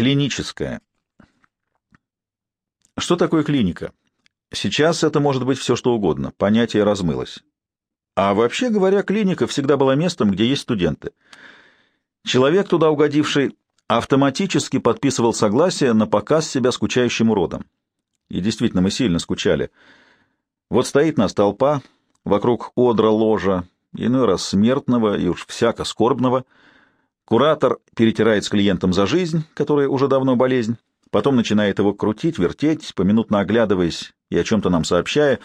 Клиническая. Что такое клиника? Сейчас это может быть все что угодно, понятие размылось. А вообще говоря, клиника всегда была местом, где есть студенты. Человек, туда угодивший, автоматически подписывал согласие на показ себя скучающим уродом. И действительно, мы сильно скучали. Вот стоит нас толпа, вокруг одра ложа, иной раз смертного и уж всяко скорбного. Куратор перетирает с клиентом за жизнь, которая уже давно болезнь, потом начинает его крутить, вертеть, поминутно оглядываясь и о чем-то нам сообщая,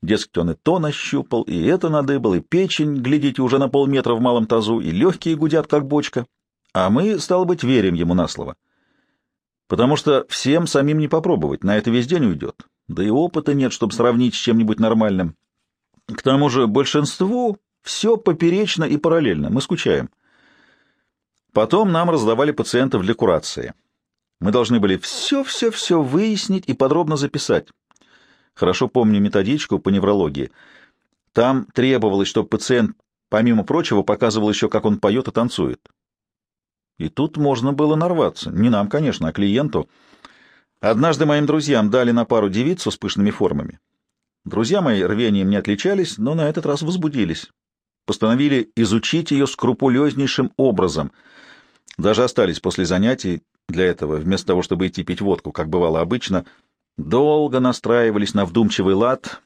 Дескать, он и то нащупал, и это надыбал, и печень, глядите, уже на полметра в малом тазу, и легкие гудят, как бочка. А мы, стало быть, верим ему на слово. Потому что всем самим не попробовать, на это весь день уйдет. Да и опыта нет, чтобы сравнить с чем-нибудь нормальным. К тому же большинству все поперечно и параллельно, мы скучаем. Потом нам раздавали пациентов для курации. Мы должны были все-все-все выяснить и подробно записать. Хорошо помню методичку по неврологии. Там требовалось, чтобы пациент, помимо прочего, показывал еще, как он поет и танцует. И тут можно было нарваться. Не нам, конечно, а клиенту. Однажды моим друзьям дали на пару девицу с пышными формами. Друзья мои рвением не отличались, но на этот раз возбудились. Постановили изучить ее скрупулезнейшим образом. Даже остались после занятий для этого, вместо того, чтобы идти пить водку, как бывало обычно — Долго настраивались на вдумчивый лад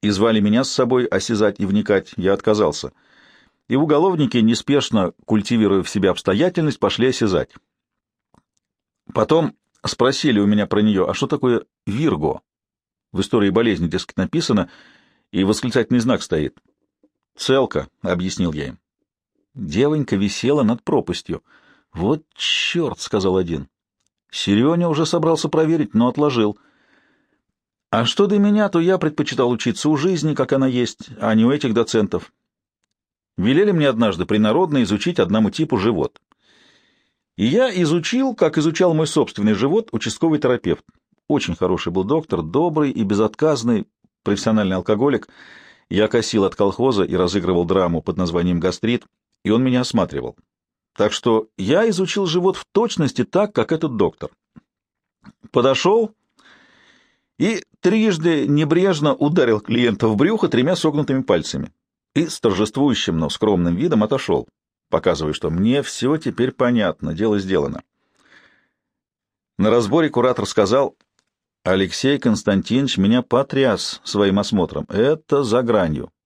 и звали меня с собой осязать и вникать. Я отказался. И уголовники, неспешно культивируя в себе обстоятельность, пошли осязать. Потом спросили у меня про нее, а что такое Вирго? В истории болезни, дескать, написано, и восклицательный знак стоит. «Целка», — объяснил я им. Девонька висела над пропастью. «Вот черт», — сказал один. Сереня уже собрался проверить, но отложил — а что до меня, то я предпочитал учиться у жизни, как она есть, а не у этих доцентов. Велели мне однажды принародно изучить одному типу живот. И я изучил, как изучал мой собственный живот, участковый терапевт. Очень хороший был доктор, добрый и безотказный, профессиональный алкоголик. Я косил от колхоза и разыгрывал драму под названием «Гастрит», и он меня осматривал. Так что я изучил живот в точности так, как этот доктор. Подошел и трижды небрежно ударил клиента в брюхо тремя согнутыми пальцами и с торжествующим, но скромным видом отошел, показывая, что мне все теперь понятно, дело сделано. На разборе куратор сказал, Алексей Константинович меня потряс своим осмотром. Это за гранью.